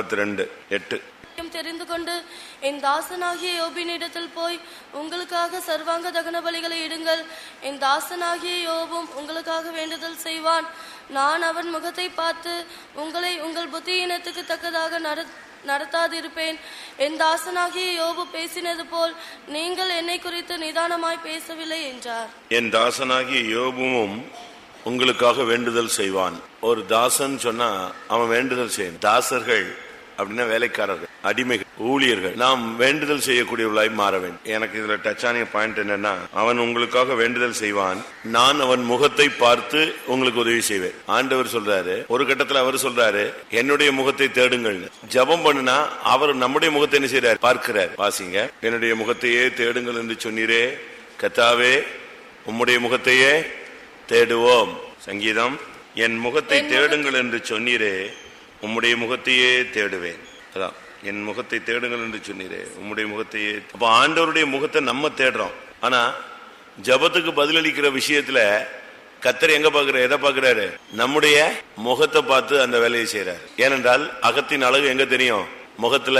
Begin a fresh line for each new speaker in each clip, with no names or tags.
நாற்பத்தி ரெண்டு எட்டு
தெரிந்து கொண்டு என் தாசனாகிய யோபினிடத்தில் போய் உங்களுக்காக சர்வாங்க தகன பலிகளை இடுங்கள். என் தாசனாகிய யோபும் உங்களுக்காக வேண்டுதல் செய்வான். நான் அவன் முகத்தை பார்த்து உங்களை உங்கள் புத்தியினத்துக்கு தக்கதாக நட நடத்தாதிருப்பேன். என் தாசனாகிய யோபு பேசினது போல் நீங்கள் என்னை குறித்து நிதானமாய் பேசவில்லை என்றார்.
என் தாசனாகிய யோபுவும் உங்களுக்காக வேண்டுதல் செய்வான். ஒரு தாசன் சொன்னா அவன் வேண்டுதல் செய்யும் தாசர்கள் அப்படின்னா வேலைக்காரர்கள் அடிமைகள் ஊழியர்கள். நாம் வேண்டுதல் செய்யக்கூடியவர்களாய் மாற வேண்டும். எனக்கு இதுல டச் ஆனிய பாயிண்ட் என்னன்னா அவன் உங்களுக்காக வேண்டுதல் செய்வான். நான் அவன் முகத்தை பார்த்து உங்களுக்கு உதவி செய்வேன். ஆண்டவர் சொல்றாரு ஒரு கட்டத்துல அவர் சொல்றாரு என்னுடைய முகத்தை தேடுங்கள் ஜெபம் பண்ணுனா அவர் நம்முடைய முகத்தை என்ன செய்றார்? பார்க்கிறார். வாசிங்க. என்னுடைய முகத்தையே தேடுங்கள் என்று சொன்னீரே கத்தாவே உம்முடைய முகத்தையே தேடுவோம். சங்கீதம் என் முகத்தை தேடுங்கள் என்று சொன்னீரே உம்முடைய முகத்தையே தேடுவேன். அதான் என் முகத்தை தேடுங்கள் என்று சொன்னீரே உம்முடைய முகத்தையே அப்ப ஆண்டவருடைய முகத்தை நம்ம தேடுறோம். ஆனா ஜபத்துக்கு பதிலளிக்கிற விஷயத்துல கத்தர் எங்க பாக்குறாரு எதை பாக்குறாரு நம்முடைய முகத்தை பார்த்து அந்த வேலையை செய்யறாரு ஏனென்றால் அகத்தின் அழகு எங்க தெரியும்? முகத்துல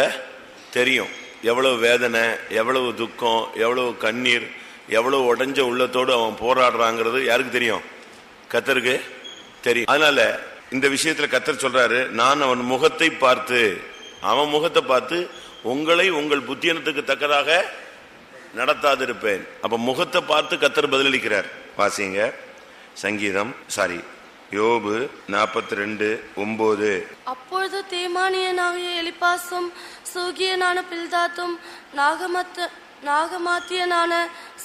தெரியும். எவ்வளவு வேதனை எவ்வளவு துக்கம் எவ்வளவு கண்ணீர் எவ்வளவு உடஞ்ச உள்ளத்தோடு அவன் போராடுறாங்கிறது யாருக்கு தெரியும்? கத்தருக்கு தெரியும். அதனால இந்த விஷயத்துல கத்தர் சொல்றாரு நான் அவன் முகத்தை பார்த்து அவன் முகத்தை பார்த்து உங்களை உங்கள் புத்தியனத்துக்கு தக்கதாக நடத்தாதிருப்பேன். அப்ப முகத்தை பார்த்து கத்தர் பதிலளிக்கிறார். வாசிங்க. சங்கீதம் சாரி யோபு நாற்பத்தி ரெண்டு ஒன்பது
அப்பொழுது தேமானியனாகிய எலிப்பாசும் சூகியனான பில்தாத்தும் நாகமத்த நாகமாத்தியனான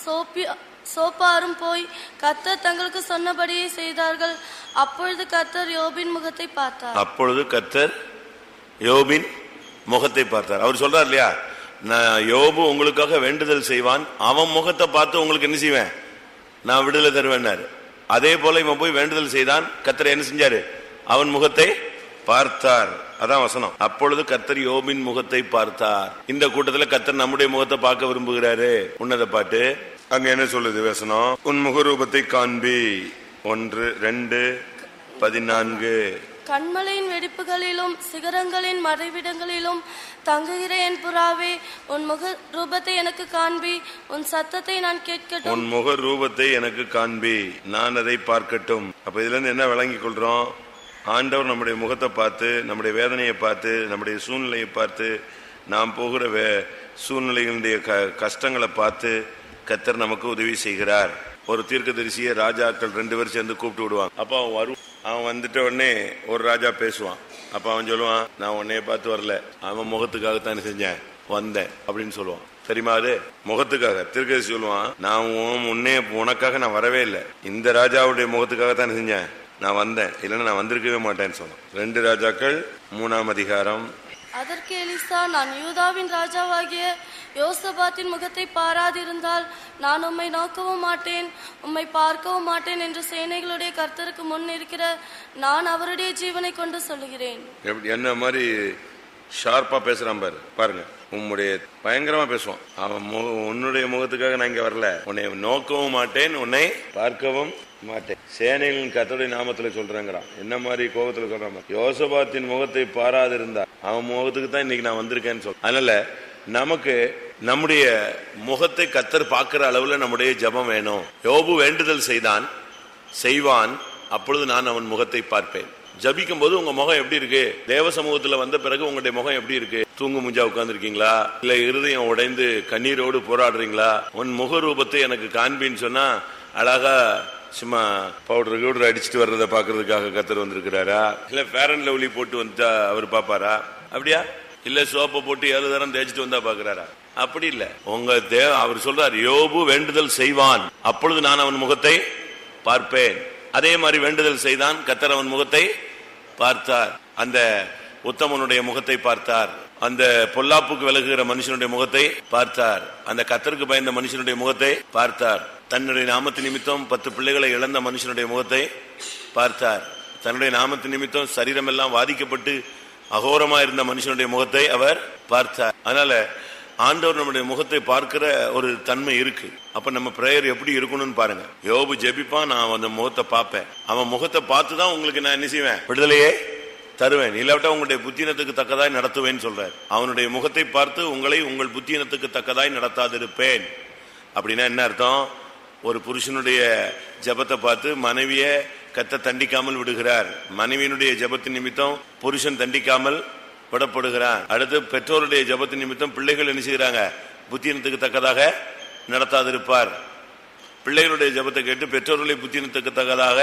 சோப்பியா சோப்பாரும் போய் கத்தர் தங்களுக்கு சொன்னபடியே செய்தார்கள். அப்பொழுது கத்தர் யோபின் முகத்தை பார்த்தார்.
அப்பொழுது கத்தர் யோபின் முகத்தை பார்த்தார். அவர் சொல்றார் இல்லையா? நான் யோபு உங்களுக்காக வேண்டுதல் செய்வான். அவன் முகத்தை பார்த்து உங்களுக்கு என்ன செய்வேன்? நான் விடுதலை தருவேன்னாரு. அதே போல இவன் போய் வேண்டுதல் செய்தான். கத்தர் என்ன செஞ்சாரு? அவன் முகத்தை பார்த்தார். அதான் வசனம். அப்பொழுது கத்தர் யோபின் முகத்தை பார்த்தார். இந்த கூட்டத்துல கத்தர் நம்முடைய முகத்தை பார்க்க விரும்புகிறாரு. உன்னத பாட்டு அங்க என்ன சொல்லுது வசனம்? உன் முகரூபத்தை காண்பி. ஒன்று ரெண்டு பதினான்கு.
கண்மலையின் வெடிப்புகளிலும் சிகரங்களின் மறைவிடங்களிலும் தங்குகிற என் புறாவே உன் முக ரூபத்தை எனக்கு காண்பி. உன் சத்தத்தை நான் கேட்கட்டும்.
உன் முக ரூபத்தை எனக்கு காண்பி. நான் அதை பார்க்கட்டும். அப்ப இதுல இருந்து என்ன விளங்கி கொள்றோம்? ஆண்டவர் நம்முடைய முகத்தை பார்த்து நம்முடைய வேதனையை பார்த்து நம்முடைய சூழ்நிலையை பார்த்து நாம் போகிற வே சூழ்நிலைகளுடைய க கஷ்டங்களை பார்த்து கத்தர் நமக்கு உதவி செய்கிறார். ஒரு தீர்க்கதரிசியை ராஜாக்கள் ரெண்டு பேரும் சேர்ந்து கூப்பிட்டு விடுவான் அப்ப அவன் வரும் அவன் வந்துட்ட உடனே ஒரு ராஜா பேசுவான். அப்ப அவன் சொல்லுவான் நான் உன்னைய பார்த்து வரல. அவன் முகத்துக்காகத்தானே செஞ்சேன். வந்தேன். அப்படின்னு சொல்லுவான். தெரியுமா அது? முகத்துக்காக. திருக்கதி சொல்லுவான் நான் உன் உனக்காக நான் வரவே இல்லை. இந்த ராஜாவுடைய முகத்துக்காக தான் செஞ்சேன். நான் வந்தேன். இல்லைன்னா நான் வந்திருக்கவே மாட்டேன்னு சொன்னான். ரெண்டு ராஜாக்கள் மூணாம் அதிகாரம்.
அதற்கு எலிசா நான் யூதாவின் ராஜாவாகிய யோசபாத்தின் முகத்தை பாராதிருந்தால் நான் உம்மை நோக்கவும் மாட்டேன் உம்மை பார்க்கவும் மாட்டேன் என்று சேனைகளுடைய கர்த்தருக்கு முன் இருக்கிற நான் அவருடைய ஜீவனை கொண்டு சொல்லுகிறேன்.
எப்படி என்ன மாதிரி ஷார்ப்பா பேசுறான் பாரு. பாருங்க உம்முடைய பயங்கரமா பேசுவான். அவன் உன்னுடைய முகத்துக்காக நான் இங்க வரல. உன்னை நோக்கவும் மாட்டேன் உன்னை பார்க்கவும் மாட்டேன். சேனைகளின் கத்தோடைய நாமத்துல சொல்றேங்கிறான். என்ன மாதிரி கோபத்துல சொல்றான் யோசபாத்தின் முகத்தை பாராதிருந்தா அவன் முகத்துக்கு தான் இன்னைக்கு நான் வந்திருக்கேன்னு சொல். அதனால நமக்கு நம்முடைய முகத்தை கத்தர் பார்க்கிற அளவுல நம்முடைய ஜெபம் வேணும். யோபு வேண்டுதல் செய்தான் செய்வான் அப்பொழுது நான் அவன் முகத்தை பார்ப்பேன். ஜபிக்கும் போது உங்க முகம் எப்படி இருக்கு? தேவ சமூகத்துல வந்த பிறகு உங்களுடைய முகம் எப்படி இருக்கு? தூங்கு முஞ்சா உட்கார்ந்துருக்கீங்களா? இல்ல இருதயம் உடைந்து கண்ணீரோடு போராடுறீங்களா? உன் முக ரூபத்தை எனக்கு காண்பின்னு சொன்னா அழகா சும்மா பவுடர் கவுடர் அடிச்சுட்டு வர்றதை பாக்குறதுக்காக கத்தர் வந்திருக்கிறாரா? இல்ல ஃபேர் அண்ட் லவ்லி போட்டு வந்துட்டா அவர் பாப்பாரா அப்படியா? இல்ல சோப்பை போட்டு ஏழு தரம் தேய்ச்சிட்டு வந்தா பாக்குறாரா அப்படி இல்ல. உங்க தேவ அவர் சொல்றார் யோபு வேண்டுதல் செய்வான். அப்பொழுது நான் அவன் முகத்தை பார்ப்பேன். அதே மாதிரி வேண்டுதல் செய்தான் கத்தர் அவன் முகத்தை பார்த்தார். அந்த உத்தமனுடைய முகத்தை பார்த்தார். அந்த பொல்லாப்புக்கு விலகுகிற மனுஷனுடைய முகத்தை பார்த்தார். அந்த கத்தருக்கு பயந்த மனுஷனுடைய முகத்தை பார்த்தார். தன்னுடைய நாமத்து நிமித்தம் பத்து பிள்ளைகளை இழந்த மனுஷனுடைய முகத்தை பார்த்தார். தன்னுடைய நாமத்து நிமித்தம் சரீரம் எல்லாம் வாதிக்கப்பட்டு அகோரமா இருந்த மனுஷனுடைய முகத்தை அவர் பார்த்தார். அதனால ஆண்டவர் நம்முடைய முகத்தை பார்க்கிற ஒரு தன்மை இருக்கு. அப்ப நம்ம பிரேயர் எப்படி இருக்கணும்னு பாருங்க. யோபு ஜெபிப்பான் நான் அந்த முகத்தை பார்ப்பேன். அவன் முகத்தை பார்த்து தான் உங்களுக்கு நான் என்ன செய்வேன்? விடுதலையே தருவேன். இல்லாவிட்டா உங்களுடைய புத்தினத்துக்கு தக்கதாய் நடத்துவேன்னு சொல்றார். அவனுடைய முகத்தை பார்த்து உங்களை உங்கள் புத்தினத்துக்கு தக்கதாய் நடத்தாதிருப்பேன். அப்படின்னா என்ன அர்த்தம்? ஒரு புருஷனுடைய ஜெபத்தை பார்த்து மனைவிய கத்த தண்டிக்காமல் விடுகிறார். மனைவியினுடைய ஜபத்தின் நிமித்தம் புருஷன் தண்டிக்காமல் விடப்படுகிறான் அடுத்து பெற்றோருடைய ஜபத்து நிமித்தம் பிள்ளைகள் என்ன செய்கிறாங்க? புத்தினத்துக்கு தக்கதாக நடத்தாதிருப்பார். பிள்ளைகளுடைய ஜெபத்தை கேட்டு பெற்றோர்களை புத்தினத்துக்கு தக்கதாக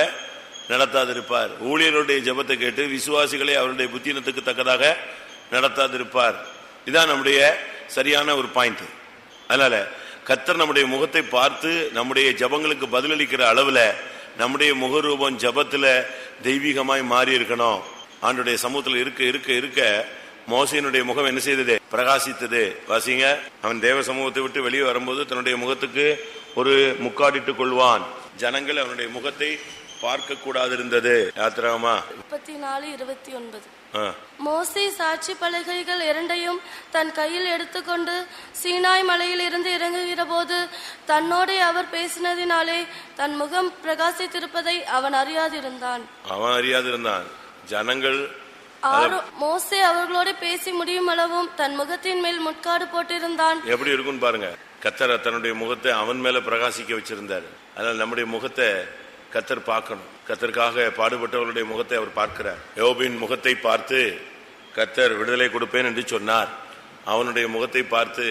நடத்தாதிருப்பார். ஊழியருடைய ஜெபத்தை கேட்டு விசுவாசிகளை அவருடைய புத்தினத்துக்கு தக்கதாக நடத்தாதிருப்பார். இதான் நம்முடைய சரியான ஒரு பாயிண்ட் அதனால கத்தர் நம்முடைய முகத்தை பார்த்து நம்முடைய ஜபங்களுக்கு பதிலளிக்கிற அளவுல நம்முடைய முகரூபம் ஜபத்துல தெய்வீகமாய் மாறி இருக்கணும் ஆண்டுடைய சமூகத்தில் இருக்க இருக்க இருக்க மோசையினுடைய முகம் என்ன செய்தது? பிரகாசித்தது. வாசிங்க. அவன் தேவ சமூகத்தை விட்டு வெளியே வரும்போது தன்னுடைய முகத்துக்கு ஒரு முக்காடிட்டுக் கொள்வான். ஜனங்கள் அவனுடைய முகத்தை பார்க்க கூடாது இருந்தது யாத்திராமா?
முப்பத்தி நாலு இருபத்தி ஒன்பது. மோசே சாட்சி பலகைகள் இரண்டையும் தன் கையில் எடுத்துக்கொண்டு சீனாய் மலையில் இருந்து இறங்குகிற போது தன்னோடே அவர் பேசினதினாலே தன் முகம் பிரகாசித்திருப்பதை அவன் அறியாதிருந்தான்.
அவன் அறியாது இருந்தான் ஜனங்கள்
மோசே அவர்களோட பேசி முடியும் அளவும் தன் முகத்தின் மேல் முட்காடு போட்டிருந்தான்.
எப்படி இருக்குன்னு பாருங்க. கத்தர் தன்னுடைய முகத்தை அவன் மேல பிரகாசிக்க வச்சிருந்தார். அதனால நம்முடைய முகத்தை கத்தர் பார்க்கணும். கத்தருக்காக பாடுபட்டவர்களுடைய முகத்தை அவர் பார்க்கிறார். யோபின் முகத்தை பார்த்து கத்தர் விடுதலை கொடுப்பேன் என்று சொன்னார். அவனுடைய முகத்தை பார்த்து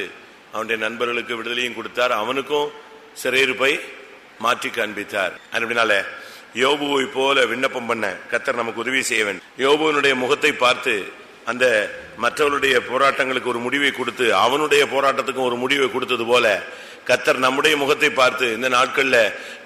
அவனுடைய நண்பர்களுக்கு விடுதலையும் கொடுத்தார். அவனுக்கும் சிறையிருப்பை மாற்றி காண்பித்தார். அப்படினால யோபுவை போல விண்ணப்பம் பண்ண கத்தர் நமக்கு உதவி செய்ய வேண்டும். யோபுவனுடைய முகத்தை பார்த்து அந்த மற்றவருடைய போராட்டங்களுக்கு ஒரு முடிவை கொடுத்து அவனுடைய போராட்டத்துக்கும் ஒரு முடிவை கொடுத்தது போல கத்தர் நம்முடைய முகத்தை பார்த்து இந்த நாட்கள்ல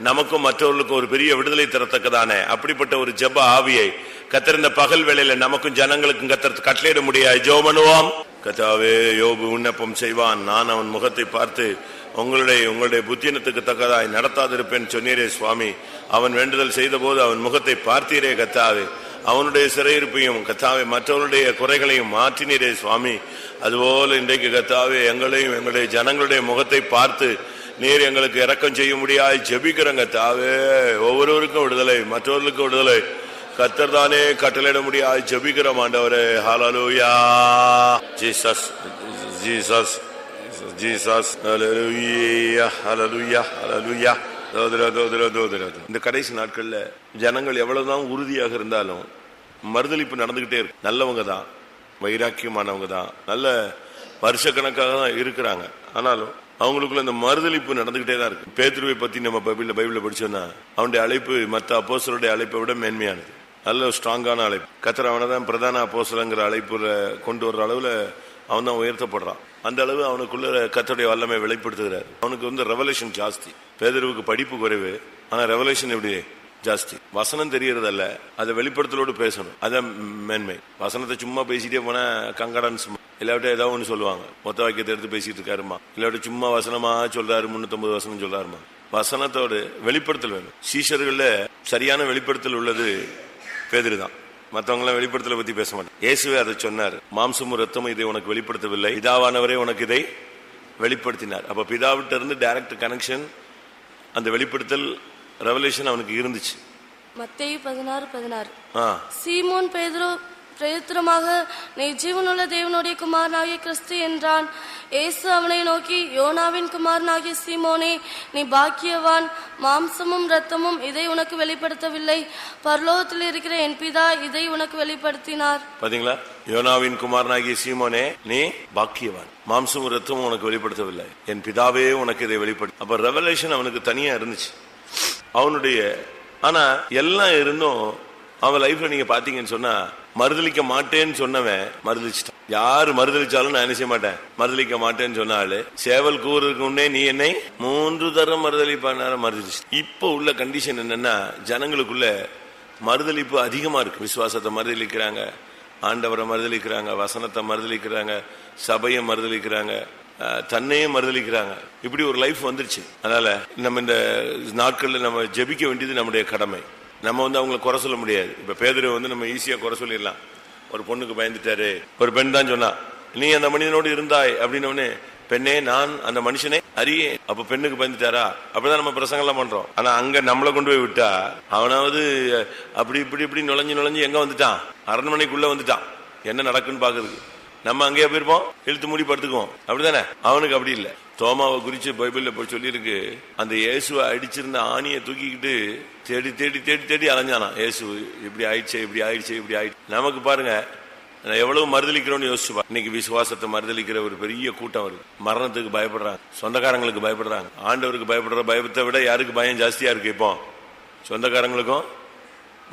நமக்கும் மற்றவர்களுக்கும் ஒரு பெரிய விடுதலை தரத்தக்கதான அப்படிப்பட்ட ஒரு ஜெப ஆவியை கத்தர் இந்த பகல் வேளையில நமக்கும் ஜனங்களுக்கும் கத்தர் கட்டளையிட முடியாது ஜோமனுவாம் கத்தாவே யோபு விண்ணப்பம் செய்வான். நான் அவன் முகத்தை பார்த்து உங்களுடைய உங்களுடைய புத்தினத்துக்கு தக்கதாய் நடத்தாதிருப்பேன் சொன்னீரே சுவாமி. அவன் வேண்டுதல் செய்த போது அவன் முகத்தை பார்த்தீரே கத்தாவே. அவனுடைய சிறையிருப்பையும் கத்தாவே மற்றவருடைய குறைகளையும் மாற்றினீரே சுவாமி. அதுபோல இன்றைக்கு கத்தாவே எங்களையும் எங்களுடைய ஜனங்களுடைய முகத்தை பார்த்து நீர் எங்களுக்கு இறக்கம் செய்ய முடியாது ஜெபிக்கிறங்க கத்தாவே. ஒவ்வொருவருக்கும் விடுதலை மற்றவர்களுக்கும் விடுதலை. கத்தர் தானே கட்டளையிட முடியாது ஜெபிக்கிறோம் ஆண்டவரே. ஹalleluya. ஜீசஸ் ஜீசஸ் ஜீசஸ் ஹalleluya ஹalleluya ஹalleluya தோதர இந்த கடைசி நாட்கள்ல ஜனங்கள் எவ்வளவுதான் உறுதியாக இருந்தாலும் மறுதளிப்பு நடந்துகிட்டே இருக்கு. நல்லவங்க தான் வைராக்கியமானவங்க தான் நல்ல வருஷக்கணக்காக தான் இருக்கிறாங்க. ஆனாலும் அவங்களுக்குள்ள இந்த மறுதளிப்பு நடந்துகிட்டே தான் இருக்கு. பேதுருவை பத்தி நம்ம பைபிள்ல பைபிள்ல படிச்சோம்னா அவனுடைய அழைப்பு மற்ற அப்போசருடைய அழைப்பை விட மேன்மையானது. நல்ல ஸ்ட்ராங்கான அழைப்பு. கத்திர அவனை தான் பிரதான அப்போசலங்கிற அழைப்புல கொண்டு வர்ற அளவுல அவன் தான் உயர்த்தப்படுறான். அந்த அளவு அவனுக்குள்ள கத்தோடைய வல்லமை வெளிப்படுத்துகிறார். அவனுக்கு வந்து ரெவலேஷன் ஜாஸ்தி. பேதருவுக்கு படிப்பு குறைவு. ஆனா ரெவலேஷன் எப்படி? ஜாஸ்தி. வசனம் தெரியறதல்ல. அதை வெளிப்படுத்தலோடு பேசணும். அதான் மேன்மை. வசனத்தை சும்மா பேசிட்டே போனா கங்கடன்ஸ் இல்லாவிட்ட ஏதாவது ஒன்று சொல்லுவாங்க. மொத்த வாக்கியத்தை எடுத்து பேசிட்டு இருக்காருமா இல்லாவிட்ட சும்மா வசனமா சொல்றாரு முன்னூத்தம்பது வசனம் சொல்றாருமா வசனத்தோடு வெளிப்படுத்தல் வேணும். சீஷர்கள்ல சரியான வெளிப்படுத்தல் உள்ளது பேதிரு தான் மற்றவங்களாம் வெளிப்படுத்தலை பத்தி பேச மாட்டாங்க இயேசுவே அதை சொன்னார். மாம்சமும் ரத்தமும் இதை உனக்கு வெளிப்படுத்தவில்லை. பிதாவானவரே உனக்கு இதை வெளிப்படுத்தினார். அப்ப பிதாவிட்ட இருந்து டைரக்ட் கனெக்ஷன் அந்த வெளிப்படுத்தல் ரெவலேஷன் அவனுக்கு இருந்துச்சு.
மத்தேயு பதினாறு பதினாறு. சீமோன் பேதுரு பிரயுத்தரமாக நீ ஜீவனுள்ள தேவனுடைய குமாரனாகிய கிறிஸ்து என்றான். இயேசு அவனை நோக்கி யோனாவின் குமாரனாகிய சீமோனே நீ பாக்கியவான். மாம்சமும் இரத்தமும் இதை உனக்கு வெளிப்படுத்தவில்லை. பரலோகத்தில் இருக்கிற என் பிதா இதை உனக்கு வெளிப்படுத்தினார்.
பாத்தீங்களா? யோனாவின் குமாரனாகிய சீமோனே நீ பாக்கியவான். மாம்சமும் ரத்தமும் உனக்கு வெளிப்படுத்தவில்லை. என் பிதாவே உனக்கு இதை வெளிப்படுத்த அப்ப ரெவலேஷன் அவனுக்கு தனியா இருந்துச்சு. அவனுடைய ஆனா எல்லாம் இருந்தும் அவன் லைஃப்ல நீங்க பாத்தீங்கன்னு சொன்னா மறுதளிக்க மாட்டேன்னு சொன்னவன் மறுதலிச்சிட்டான். யாரு மறுதளிச்சாலும் நான் என்ன செய்ய மாட்டேன்? மறுதளிக்க மாட்டேன்னு சொன்னாலு சேவல் கூறுறதுக்கு முன்னே நீ என்னை மூன்று தரம் மறுதளிப்பான மறுதலிச்சு இப்போ உள்ள கண்டிஷன் என்னன்னா ஜனங்களுக்குள்ள மறுதளிப்பு அதிகமா இருக்கு. விசுவாசத்தை மறுதளிக்கிறாங்க ஆண்டவரை மறுதளிக்கிறாங்க வசனத்தை மறுதளிக்கிறாங்க சபையை மறுதளிக்கிறாங்க தன்னையே மறுதளிக்கிறாங்க இப்படி ஒரு லைஃப் வந்துருச்சு. அதனால நம்ம இந்த நாட்கள்ல நம்ம ஜெபிக்க வேண்டியது நம்முடைய கடமை. நம்ம வந்து அவங்களை குறை சொல்ல முடியாது. இப்போ பேதரை வந்து நம்ம ஈஸியாக குறை சொல்லிடலாம். ஒரு பொண்ணுக்கு பயந்துட்டாரு. ஒரு பெண் தான் சொன்னா நீ அந்த மனிதனோடு இருந்தாய் அப்படின்னோடனே பெண்ணே நான் அந்த மனுஷனே அறியேன். அப்ப பெண்ணுக்கு பயந்துட்டாரா? அப்படிதான் நம்ம பிரசங்கெல்லாம் பண்ணுறோம் பண்றோம். ஆனா அங்க நம்மளை கொண்டு போய் விட்டா அவனாவது அப்படி இப்படி இப்படி நுழைஞ்சு நுழைஞ்சு எங்க வந்துட்டான்? அரண்மனைக்குள்ள வந்துட்டான். என்ன நடக்குன்னு பாக்குறதுக்கு. நம்ம அங்கேயே போயிருப்போம் இழுத்து மூடி படுத்துக்குவோம். அப்படிதானே? அவனுக்கு அப்படி இல்லை. தோமாவை குறிச்சு பைபிள்ல போய் சொல்லியிருக்கு. அந்த இயேசுவை அடிச்சிருந்த ஆணியை தூக்கிக்கிட்டு தேடி தேடி தேடி தேடி அலைஞ்சானா இயேசு இப்படி ஆயிடுச்சே இப்படி ஆயிடுச்சு இப்படி ஆயிடுச்சு. நமக்கு பாருங்க நான் எவ்வளவு மறுதளிக்கிறோம்னு யோசிச்சுப்பா. இன்னைக்கு விசுவாசத்தை மறுதளிக்கிற ஒரு பெரிய கூட்டம் வருது. மரணத்துக்கு பயப்படுறாங்க. சொந்தக்காரங்களுக்கு பயப்படுறாங்க. ஆண்டவருக்கு பயப்படுற பயத்தை விட யாருக்கு பயம் ஜாஸ்தியா இருக்கு இப்போ? சொந்தக்காரங்களுக்கும்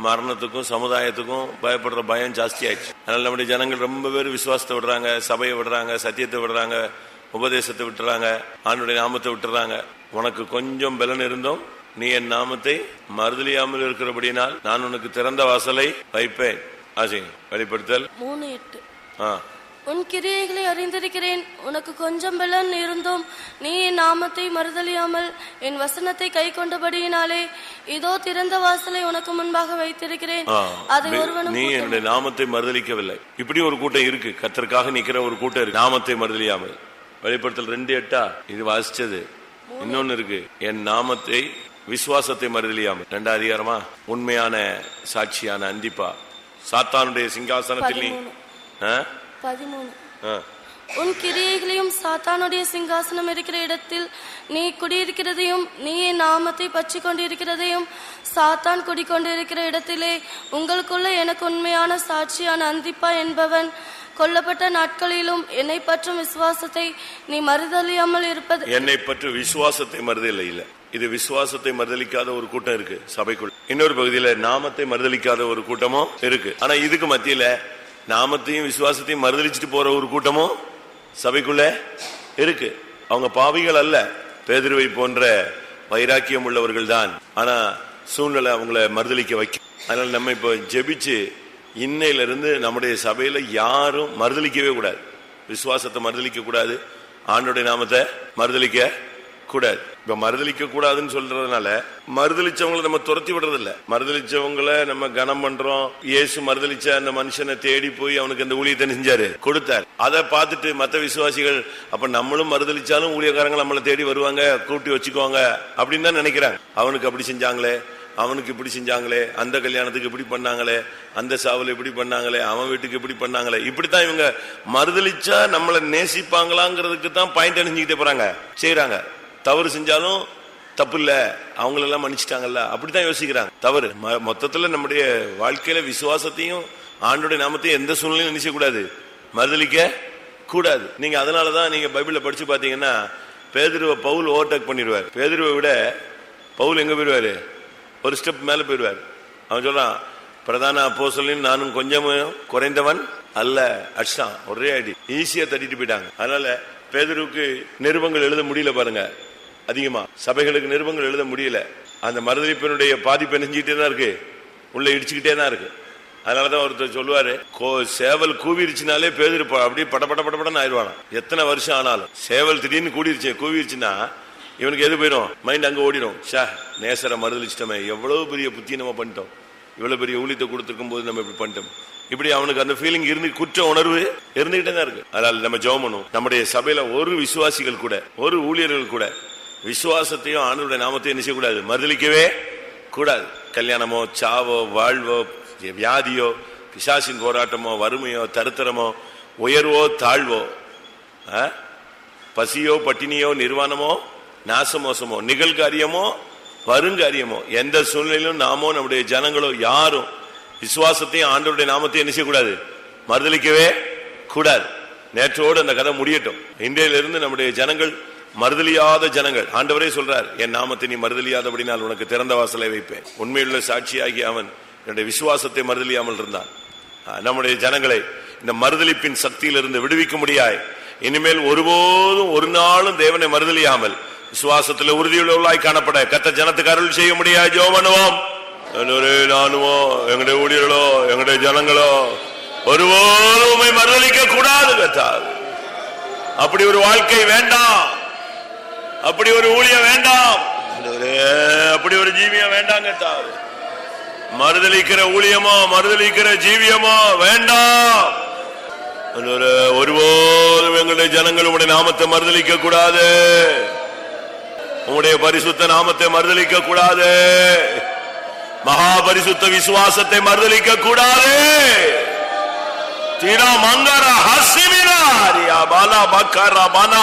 மரணத்துக்கும் சமுதாயத்துக்கும் பயப்படுற பயம் ஜாஸ்தி ஆயிடுச்சு. அதனால நம்முடைய ஜனங்கள் ரொம்ப பேர் விசுவாசத்தை விடுறாங்க சபையை விடுறாங்க சத்தியத்தை விடுறாங்க உபதேசத்தை விட்டுறாங்க ஆண்டுடைய நாமத்தை விட்டுறாங்க. உனக்கு கொஞ்சம் பலன் இருந்தும் நீ என் நாமத்தை மறுதலியாமல் இருக்கிறபடினால் நான் உனக்கு திறந்த வாசலை வைப்பேன். ஆசைங்க வெளிப்படுத்தல்.
மூணு எட்டு.
ஆ.
உன் கிரியைகளை அறிந்திருக்கிறேன். உனக்கு கொஞ்சம் பலன் இருந்தும் நீ என் நாமத்தை மறுதலியாமல் என் வசனத்தை கை கொண்டபடியினாலே இதோ திறந்த வாசலை உனக்கு முன்பாக வைத்திருக்கிறேன். அதை
நீ என்னுடைய நாமத்தை மறுதலிக்கவில்லை. இப்படி ஒரு கூட்டம் இருக்கு. கத்தருக்காக நிக்கிற ஒரு கூட்டம் இருக்கு. நாமத்தை மறுதலியாமல். வெளிப்படுத்தல் ரெண்டு எட்டா? இது வாசிச்சது. இன்னொன்னு இருக்கு. என் நாமத்தை விசுவாசத்தை மறுதலியாமல் ரெண்டா அதிகாரமா? உண்மையான சாட்சியான அந்திப்பா. சாத்தானுடைய சிங்காசனத்தில் நீ ஆ?
பதிமூணு.
ஆ.
உன் கிரியைகளையும் சாத்தானுடைய சிங்காசனம் இருக்கிற இடத்தில் நீ குடியிருக்கிறதையும் நீ என் நாமத்தை பற்றி கொண்டிருக்கிறதையும் சாத்தான் குடிக்கொண்டிருக்கிற இடத்திலே உங்களுக்குள்ள எனக்கு உண்மையான சாட்சியான அந்திப்பா என்பவன் கொல்லப்பட்ட நாட்களிலும் என்னை பற்றும் விசுவாசத்தை நீ மறுதலியாமல் இருப்பது
என்னை பற்றி விசுவாசத்தை இல்ல இது விசுவாசத்தை மறுதளிக்காத ஒரு கூட்டம் இருக்கு சபைக்குள். இன்னொரு பகுதியில நாமத்தை மறுதளிக்காத ஒரு கூட்டமும் இருக்கு. ஆனா இதுக்கு மத்தியில நாமத்தையும் விசுவாசத்தையும் மறுதளிச்சுட்டு போற ஒரு கூட்டமும் சபைக்குள்ள இருக்கு. அவங்க பாவிகள் அல்ல. பேதிருவை போன்ற வைராக்கியம் உள்ளவர்கள் தான். ஆனா சூழ்நிலை அவங்கள மறுதளிக்க வைக்கும் அதனால நம்ம இப்போ ஜெபிச்சு இன்னையில இருந்து நம்முடைய சபையில யாரும் மறுதளிக்கவே கூடாது. விசுவாசத்தை மறுதளிக்க கூடாது. ஆண்டோடைய நாமத்தை மறுதளிக்க கூடாது இப்ப மறுதளிக்க கூடாதுன்னு சொல்றதுனால மறுதளிச்சவங்களை நம்ம துரத்தி விடுறது இல்ல நம்ம கனம் பண்றோம். இயேசு மறுதளிச்ச அந்த மனுஷனை தேடி போய் அவனுக்கு அந்த ஊழியத்தை செஞ்சாரு. கொடுத்தார். அதை பார்த்துட்டு மத்த விசுவாசிகள் அப்ப நம்மளும் மறுதளிச்சாலும் ஊழியக்காரங்க நம்மளை தேடி வருவாங்க கூட்டி வச்சுக்குவாங்க அப்படின்னு தான் நினைக்கிறாங்க. அவனுக்கு அப்படி செஞ்சாங்களே அவனுக்கு இப்படி செஞ்சாங்களே அந்த கல்யாணத்துக்கு இப்படி பண்ணாங்களே அந்த சாவில் இப்படி பண்ணாங்களே அவன் வீட்டுக்கு இப்படி பண்ணாங்களே. இப்படித்தான் இவங்க மறுதளிச்சா நம்மளை நேசிப்பாங்களாங்கிறதுக்கு தான் பாயிண்ட் அணிஞ்சுக்கிட்டே போறாங்க. செய்யறாங்க தவறு செஞ்சாலும் தப்பு இல்ல அவங்களெல்லாம் மன்னிச்சிட்டாங்கல்ல? அப்படித்தான் யோசிக்கிறாங்க. தவறு. ம- மொத்தத்துல நம்முடைய வாழ்க்கையில விசுவாசத்தையும் ஆண்டுடைய நாமத்தையும் எந்த சூழ்நிலையும் நினைச்சக்கூடாது கூடாது கூடாது. நீங்க அதனாலதான் நீங்க பைபிள்ல படிச்சு பாத்தீங்கன்னா பேதுருவை பவுல் ஓவர்டேக் பண்ணிடுவார். பேதுருவை விட பவுல் எங்க போயிடுவாரு? ஒரு ஸ்டெப் மேல போயிடுவார். அவன் சொல்றான் பிரதான அப்போஸ்தலன் நானும் கொஞ்சம் குறைந்தவன் அல்ல. அடிச்சான் ஒரே அடி ஈஸியா தட்டிட்டு போயிட்டாங்க. அதனால பேதருவுக்கு நிருபங்கள் எழுத முடியல பாருங்க. அதிகமா. சபைகளுக்கு நிருபங்கள் எழுத முடியல. அந்த மறுதளிப்பினுடைய பாதிப்பு நெஞ்சிக்கிட்டே தான் இருக்கு. உள்ள இடிச்சுக்கிட்டே தான் இருக்கு. அதனாலதான் ஒருத்தர் சொல்லுவாரு கோ- சேவல் கூவிருச்சுனாலே பேதிரு ப- அப்படியே பட பட பட ஆயிடுவானா எத்தனை வருஷம் ஆனாலும். சேவல் திடீர்னு கூடிருச்சு கூவிருச்சுன்னா இவனுக்கு எது போயிடும்? மைண்ட் அங்க ஓடிடும். ஷா நேசரை மறுதளிச்சிட்டோமே எவ்வளவு பெரிய புத்தி நம்ம பண்ணிட்டோம். இவ்வளவு பெரிய ஊழியத்தை கொடுத்துருக்கும் போது நம்ம இப்படி பண்ணிட்டோம். இப்படி அவனுக்கு அந்த ஃபீலிங் இருந்து குற்ற உணர்வு இருந்துகிட்டே தான் இருக்கு. அதனால நம்ம ஜெபம் பண்ணுவோம். நம்முடைய சபையில ஒரு விசுவாசிகள் கூட ஒரு ஊழியர்கள் கூட விசுவாசத்தையும் ஆண்டவருடைய நாமத்தையும் என்ன செய்யக்கூடாது? மறுதளிக்கவே கூடாது. கல்யாணமோ சாவோ வாழ்வோ வியாதியோ பிசாசின் போராட்டமோ வறுமையோ தருத்தரமோ உயர்வோ தாழ்வோ ஆ? பசியோ பட்டினியோ நிர்வாணமோ நாசமோசமோ நிகழ்காரியமோ வருங்காரியமோ எந்த சூழ்நிலையிலும் நாமோ நம்முடைய ஜனங்களோ யாரும் விசுவாசத்தையும் ஆண்டவருடைய நாமத்தையும் என்ன செய்யக்கூடாது? மறுதளிக்கவே கூடாது. நேற்றோடு அந்த கதை முடியட்டும். இன்றையிலிருந்து நம்முடைய ஜனங்கள் மறுதலியாத ஜனங்கள். ஆண்டவரே சொல்றார் என் நாமத்தை நீ மறுதலியாதபடினால் உனக்கு திறந்த வாசலை வைப்பேன். உண்மையுள்ள சாட்சியாகி அவன் என்னுடைய விசுவாசத்தை மறுதலியாமல் இருந்தான். நம்முடைய ஜனங்களை இந்த மறுதளிப்பின் சக்தியிலிருந்து விடுவிக்க முடியாய் இனிமேல் ஒருபோதும் ஒரு நாளும் தேவனை மறுதலியாமல் விசுவாசத்தில் உறுதியுள்ளவர்களாய் காணப்பட கத்த ஜனத்துக்கு அருள் செய்ய முடியாது ஜோ பண்ணுவோம் நானுவோ எங்களுடைய ஊழியர்களோ எங்களுடைய ஜனங்களோ ஒருபோதும் மறுதளிக்க மறுதலிக்க கூடாது கத்தாது அப்படி ஒரு வாழ்க்கை வேண்டாம். அப்படி ஒரு ஊழியம் வேண்டாம். அப்படி ஒரு ஜீவியம் வேண்டாங்க கத்தாது மறுதலிக்கிற ஊழியமோ மறுதளிக்கிற ஜீவியமோ வேண்டாம். ஒருபோதும் எங்களுடைய ஜனங்கள் உடைய நாமத்தை மறுதளிக்க கூடாது. உங்களுடைய பரிசுத்த நாமத்தை மறுதளிக்க கூடாது. மகா பரிசுத்த விசுவாசத்தை மறுதளிக்க கூடாது. தீரா மங்கர ஹசிமினா பாலா பக்காரா பானா.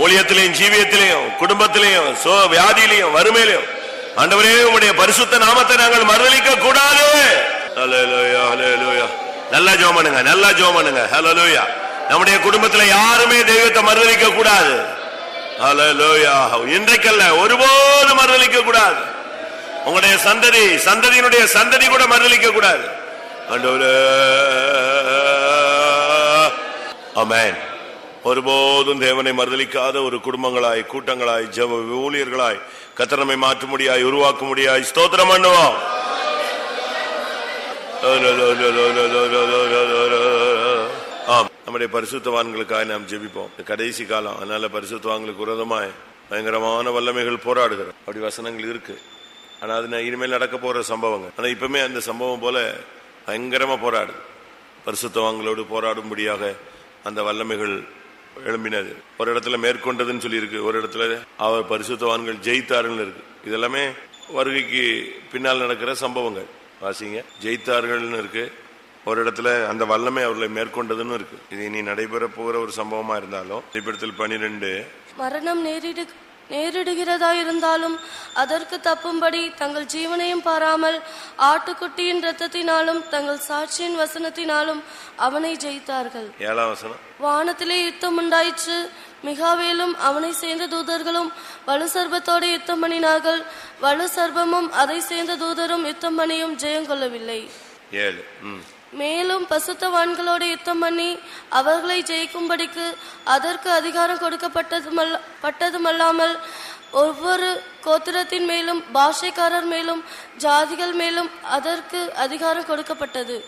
ஊழியத்திலையும் ஜீவியத்திலையும் குடும்பத்திலையும் சோ வியாதியிலையும் வறுமையிலையும். ஆண்டவரே உங்களுடைய பரிசுத்த நாமத்தை நாங்கள் மறுதளிக்க கூடாது நல்லா ஜோம் பண்ணுங்க நல்லா ஜோம் பண்ணுங்க. லோயா நம்முடைய குடும்பத்துல யாருமே தெய்வத்தை மறுதளிக்க கூடாது ஹalleluya. இன்றைக்கல்ல ஒருபோதும் மறுதளிக்க கூடாது உங்களுடைய சந்ததி சந்ததியினுடைய சந்ததி கூட மறுதளிக்க கூடாது ஆண்டவரே. ஆமென் ஒருபோதும் தேவனை மறுதளிக்காத ஒரு குடும்பங்களாய் கூட்டங்களாய் ஜவ ஊழியர்களாய் கத்தனமை மாற்ற முடியாய் உருவாக்க முடியாய் ஸ்தோத்திரம் பண்ணுவோம். ஆம் நம்முடைய பரிசுத்தவான்களுக்காக நாம் ஜெபிப்போம். கடைசி காலம் அதனால பரிசுத்தவான்களுக்கு உரதமாய் பயங்கரமான வல்லமைகள் போராடுகிறோம். அப்படி வசனங்கள் இருக்கு. ஆனா அது நான் இனிமேல் நடக்க போற சம்பவங்கள் ஆனா இப்பவுமே அந்த சம்பவம் போல பயங்கரமா போராடுது. பரிசுத்தவான்களோடு போராடும்படியாக அந்த வல்லமைகள் எழும்பினார். ஒரு இடத்துல மேற்கொண்டதுன்னு சொல்லி இருக்கு ஒரு இடத்துல அவர் பரிசுத்தவான்கள் ஜெயித்தார்கள் இருக்கு. இதெல்லாமே வருகைக்கு பின்னால் நடக்கிற சம்பவங்கள். வாசிங்க. ஜெயித்தார்கள்னு இருக்கு. ஒரு இடத்துல அந்த வல்லமை அவர்களை மேற்கொண்டதுன்னு இருக்கு. இது இனி நடைபெற போகிற ஒரு சம்பவமா இருந்தாலும் வெளிப்படுத்தல் பனிரெண்டு.
மரணம் நேரிடு. நேரிடுகிறதா இருந்தாலும் அதற்கு தப்பும்படி தங்கள் ஜீவனையும் பாராமல் ஆட்டுக்குட்டியின் இரத்தத்தினாலும் தங்கள் சாட்சியின் வசனத்தினாலும் அவனை ஜெயித்தார்கள்.
ஏழாம் வசனம்.
வானத்திலே யுத்தம் உண்டாயிற்று. மிகாவேலும் அவனை சேர்ந்த தூதர்களும் வலு சர்பத்தோடு யுத்தம் பண்ணினார்கள். வலு சர்பமும் அதை சேர்ந்த தூதரும் யுத்தம் பண்ணியும் ஜெயம் கொள்ளவில்லை.
ஏழு.
மேலும் பசுத்தவான்களோடு யுத்தம் பண்ணி அவர்களை ஜெயிக்கும்படிக்கு அதற்கு அதிகாரம் கொடுக்கப்பட்டதுமல்ல பட்டதுமல்லாமல் ஒவ்வொரு கோத்திரத்தின் மேலும் பாஷைக்காரர் மேலும் ஜாதிகள் மேலும் அதற்கு அதிகாரம் கொடுக்கப்பட்டது.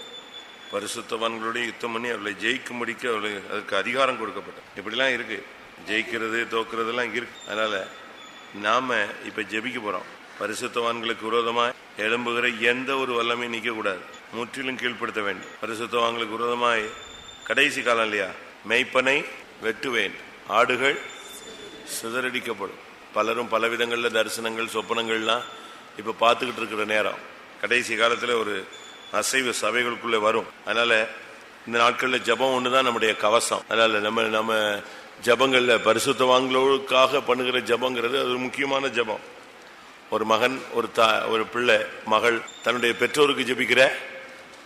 பரிசுத்தவான்களுடைய யுத்தம் பண்ணி அவர்களை ஜெயிக்கும்படிக்கு அவர்களை அதற்கு அதிகாரம் கொடுக்கப்பட்டது. இப்படிலாம் இருக்கு. ஜெயிக்கிறது தோக்குறதெல்லாம் இருக்கு. அதனால நாம இப்ப ஜெபிக்க போறோம். பரிசுத்தவான்களுக்கு விரோதமா எழும்புகிற எந்த ஒரு வல்லமையும் நிக்க கூடாது முற்றிலும் கீழ்ப்படுத்த வேண்டும். பரிசுத்தவான்களுக்கு விரோதமாய் கடைசி காலம் இல்லையா? மெய்ப்பனை வெட்டுவேன். ஆடுகள் சிதறடிக்கப்படும். பலரும் பல விதங்களில் தரிசனங்கள் சொப்பனங்கள்லாம் இப்போ பார்த்துக்கிட்டு இருக்கிற நேரம். கடைசி காலத்தில் ஒரு அசைவு சபைகளுக்குள்ளே வரும். அதனால் இந்த நாட்கள்ல ஜெபம் தான் நம்முடைய கவசம். அதனால் நம்ம நம்ம ஜபங்கள்ல பரிசுத்தவான்களுக்காக பண்ணுகிற ஜபங்கிறது அது ஒரு முக்கியமான ஜபம். ஒரு மகன் ஒரு தா ஒரு பிள்ளை மகள் தன்னுடைய பெற்றோருக்கு ஜெபிக்கிற